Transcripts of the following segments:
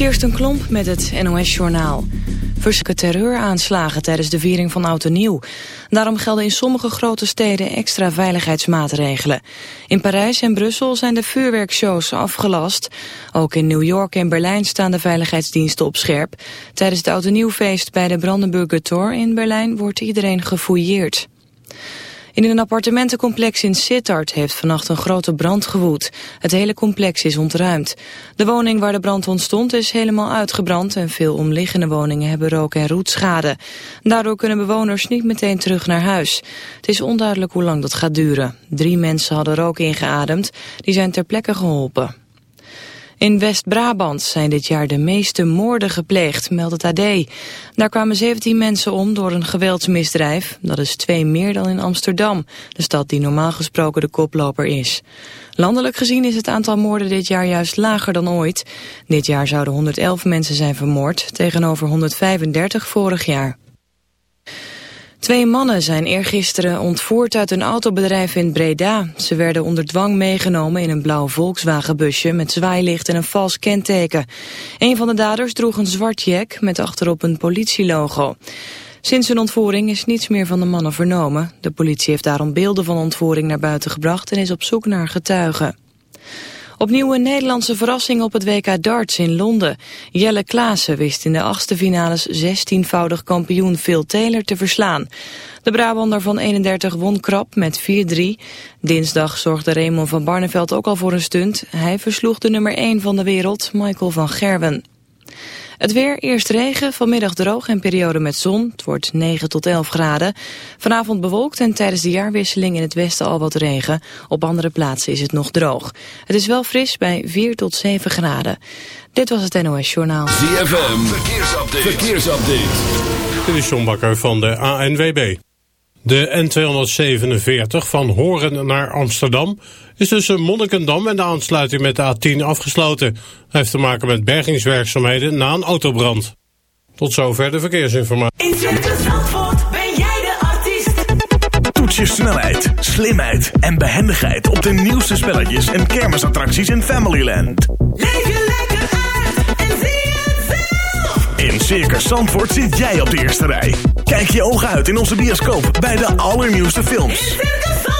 Kirsten Klomp met het NOS-journaal. Verschillende terreuraanslagen tijdens de viering van Oud en Nieuw. Daarom gelden in sommige grote steden extra veiligheidsmaatregelen. In Parijs en Brussel zijn de vuurwerkshows afgelast. Ook in New York en Berlijn staan de veiligheidsdiensten op scherp. Tijdens het Oud en Nieuwfeest bij de Brandenburger Tor in Berlijn wordt iedereen gefouilleerd. In een appartementencomplex in Sittard heeft vannacht een grote brand gewoed. Het hele complex is ontruimd. De woning waar de brand ontstond is helemaal uitgebrand... en veel omliggende woningen hebben rook- en roetschade. Daardoor kunnen bewoners niet meteen terug naar huis. Het is onduidelijk hoe lang dat gaat duren. Drie mensen hadden rook ingeademd. Die zijn ter plekke geholpen. In West-Brabant zijn dit jaar de meeste moorden gepleegd, meldt het AD. Daar kwamen 17 mensen om door een geweldsmisdrijf. Dat is twee meer dan in Amsterdam, de stad die normaal gesproken de koploper is. Landelijk gezien is het aantal moorden dit jaar juist lager dan ooit. Dit jaar zouden 111 mensen zijn vermoord, tegenover 135 vorig jaar. Twee mannen zijn eergisteren ontvoerd uit een autobedrijf in Breda. Ze werden onder dwang meegenomen in een blauw Volkswagenbusje met zwaailicht en een vals kenteken. Een van de daders droeg een zwart jack met achterop een politielogo. Sinds hun ontvoering is niets meer van de mannen vernomen. De politie heeft daarom beelden van ontvoering naar buiten gebracht en is op zoek naar getuigen. Opnieuw een Nederlandse verrassing op het WK darts in Londen. Jelle Klaassen wist in de achtste finales 16-voudig kampioen Phil Taylor te verslaan. De Brabander van 31 won krap met 4-3. Dinsdag zorgde Raymond van Barneveld ook al voor een stunt. Hij versloeg de nummer 1 van de wereld, Michael van Gerwen. Het weer, eerst regen, vanmiddag droog en periode met zon. Het wordt 9 tot 11 graden. Vanavond bewolkt en tijdens de jaarwisseling in het westen al wat regen. Op andere plaatsen is het nog droog. Het is wel fris bij 4 tot 7 graden. Dit was het NOS Journaal. ZFM, verkeersupdate. verkeersupdate. Dit is John Bakker van de ANWB. De N247 van Horen naar Amsterdam is tussen Monnikendam en de aansluiting met de A10 afgesloten. Heeft te maken met bergingswerkzaamheden na een autobrand. Tot zover de verkeersinformatie. In Circus Zandvoort ben jij de artiest. Toets je snelheid, slimheid en behendigheid op de nieuwste spelletjes en kermisattracties in Familyland. Leef je lekker uit en zie het zelf. In Circus Zandvoort zit jij op de eerste rij. Kijk je ogen uit in onze bioscoop bij de allernieuwste In films. Circus Zandvoort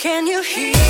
Can you hear?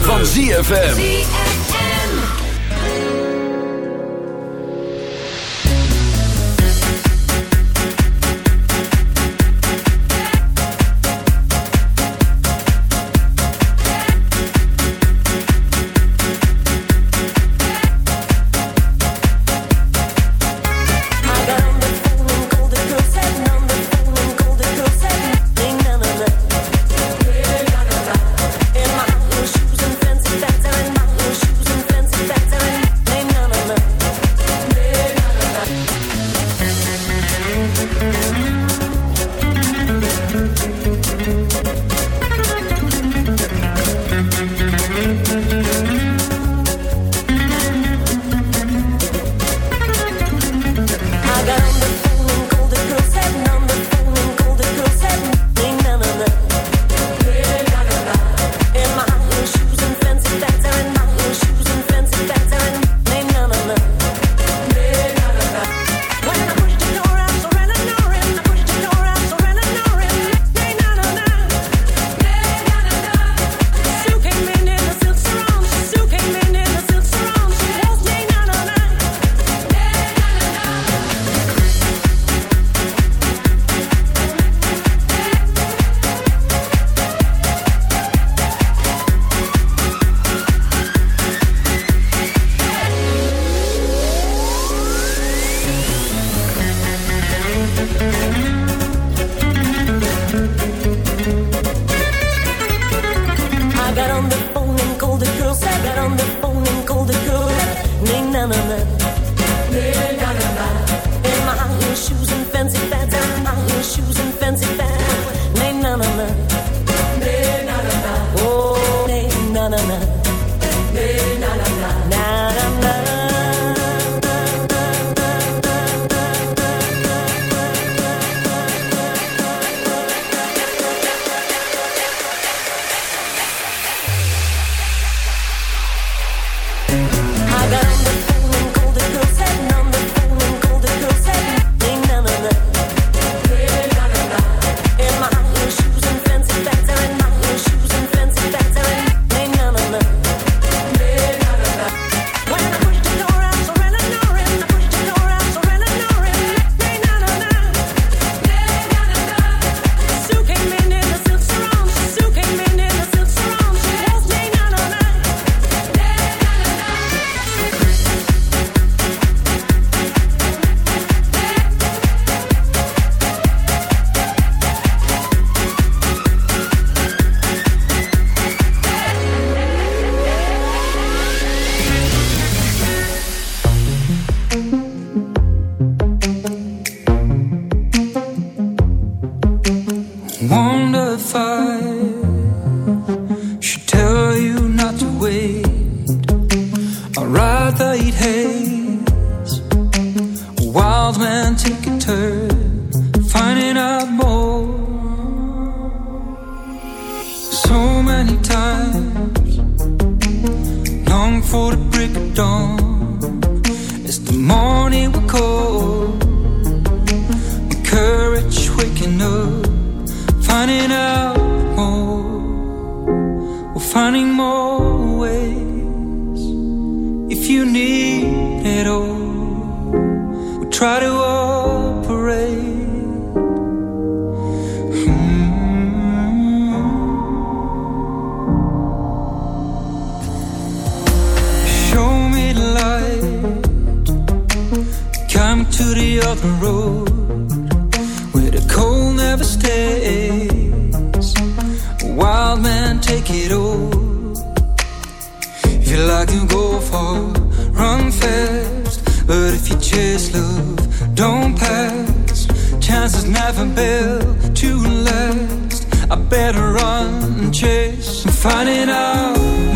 Van ZFM. take it all. If you like to go far, run fast. But if you chase love, don't pass. Chances never built to last. I better run and chase. I'm finding out.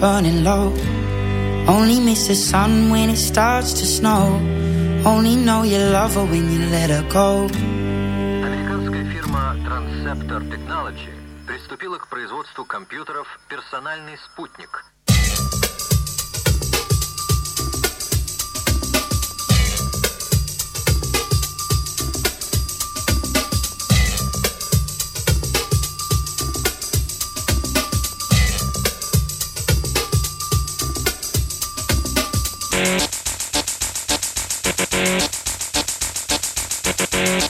Burning low. Only miss the sun when it starts to snow. Only know you love her when you let her go. Американская фирма Transceptor Technology приступила к производству компьютеров «Персональный спутник». Thank you.